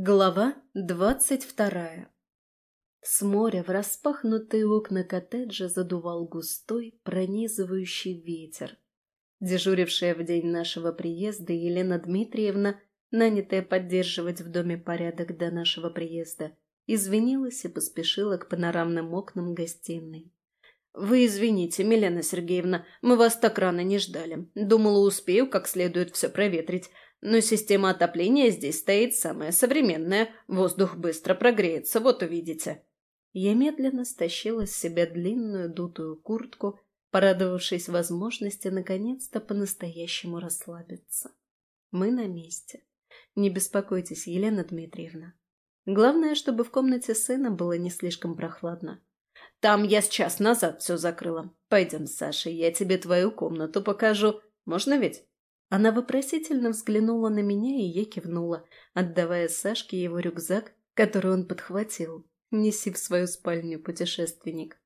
Глава двадцать вторая С моря в распахнутые окна коттеджа задувал густой, пронизывающий ветер. Дежурившая в день нашего приезда Елена Дмитриевна, нанятая поддерживать в доме порядок до нашего приезда, извинилась и поспешила к панорамным окнам гостиной. «Вы извините, Милена Сергеевна, мы вас так рано не ждали. Думала, успею как следует все проветрить. Но система отопления здесь стоит самая современная. Воздух быстро прогреется, вот увидите. Я медленно стащила с себя длинную дутую куртку, порадовавшись возможности наконец-то по-настоящему расслабиться. Мы на месте. Не беспокойтесь, Елена Дмитриевна. Главное, чтобы в комнате сына было не слишком прохладно. Там я с час назад все закрыла. Пойдем, Саша, я тебе твою комнату покажу. Можно ведь? Она вопросительно взглянула на меня, и я кивнула, отдавая Сашке его рюкзак, который он подхватил. «Неси в свою спальню, путешественник».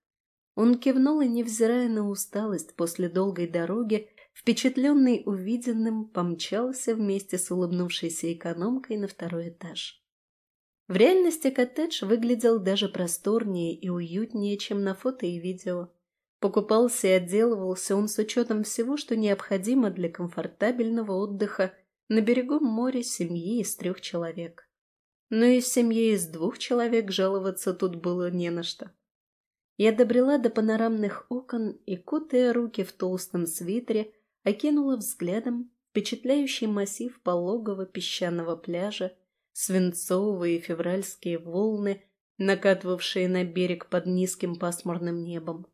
Он кивнул и, невзирая на усталость после долгой дороги, впечатленный увиденным, помчался вместе с улыбнувшейся экономкой на второй этаж. В реальности коттедж выглядел даже просторнее и уютнее, чем на фото и видео. Покупался и отделывался он с учетом всего, что необходимо для комфортабельного отдыха на берегу моря семьи из трех человек. Но из семьи из двух человек жаловаться тут было не на что. Я добрела до панорамных окон и, кутая руки в толстом свитере, окинула взглядом впечатляющий массив пологого песчаного пляжа, свинцовые февральские волны, накатывавшие на берег под низким пасмурным небом.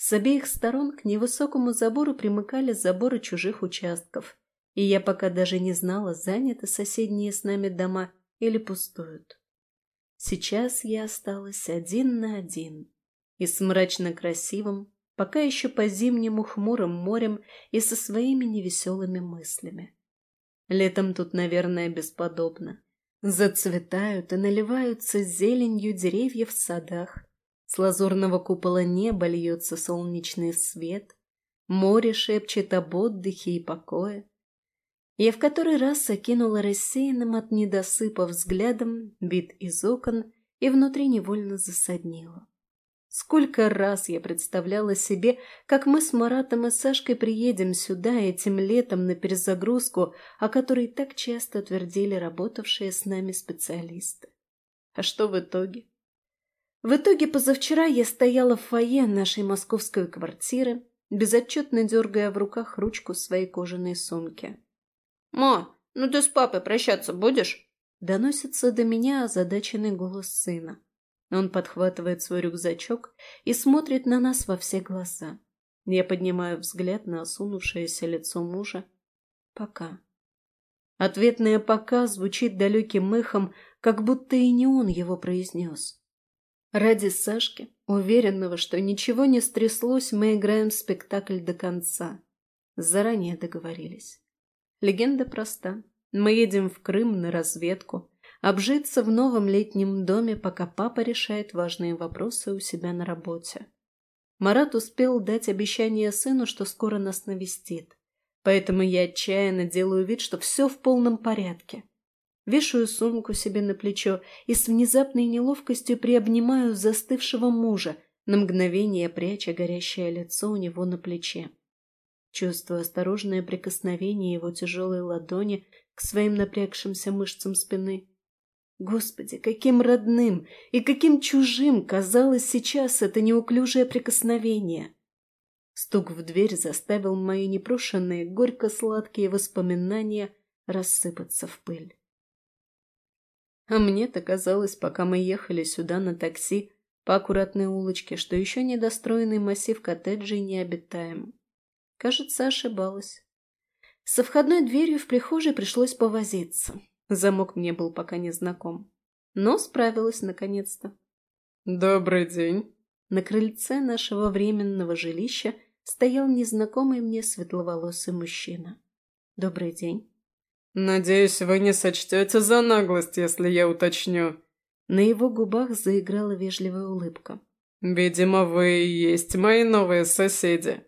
С обеих сторон к невысокому забору примыкали заборы чужих участков, и я пока даже не знала, заняты соседние с нами дома или пустуют. Сейчас я осталась один на один и с мрачно красивым, пока еще по-зимнему хмурым морем и со своими невеселыми мыслями. Летом тут, наверное, бесподобно. Зацветают и наливаются зеленью деревья в садах, с лазурного купола неба льется солнечный свет, море шепчет об отдыхе и покое. Я в который раз окинула рассеянным от недосыпа взглядом вид из окон и внутри невольно засаднила. Сколько раз я представляла себе, как мы с Маратом и Сашкой приедем сюда этим летом на перезагрузку, о которой так часто твердили работавшие с нами специалисты. А что в итоге? В итоге позавчера я стояла в фойе нашей московской квартиры, безотчетно дергая в руках ручку своей кожаной сумки. «Ма, ну ты с папой прощаться будешь?» Доносится до меня озадаченный голос сына. Он подхватывает свой рюкзачок и смотрит на нас во все глаза. Я поднимаю взгляд на осунувшееся лицо мужа. «Пока». Ответное «пока» звучит далеким эхом, как будто и не он его произнес. Ради Сашки, уверенного, что ничего не стряслось, мы играем спектакль до конца. Заранее договорились. Легенда проста. Мы едем в Крым на разведку, обжиться в новом летнем доме, пока папа решает важные вопросы у себя на работе. Марат успел дать обещание сыну, что скоро нас навестит. Поэтому я отчаянно делаю вид, что все в полном порядке. Вешаю сумку себе на плечо и с внезапной неловкостью приобнимаю застывшего мужа, на мгновение пряча горящее лицо у него на плече. Чувствую осторожное прикосновение его тяжелой ладони к своим напрягшимся мышцам спины. Господи, каким родным и каким чужим казалось сейчас это неуклюжее прикосновение. Стук в дверь заставил мои непрошенные горько-сладкие воспоминания рассыпаться в пыль. А мне-то казалось, пока мы ехали сюда на такси по аккуратной улочке, что еще недостроенный массив коттеджей необитаем. Кажется, ошибалась. Со входной дверью в прихожей пришлось повозиться. Замок мне был пока не знаком. Но справилась наконец-то. «Добрый день!» На крыльце нашего временного жилища стоял незнакомый мне светловолосый мужчина. «Добрый день!» «Надеюсь, вы не сочтете за наглость, если я уточню». На его губах заиграла вежливая улыбка. «Видимо, вы и есть мои новые соседи».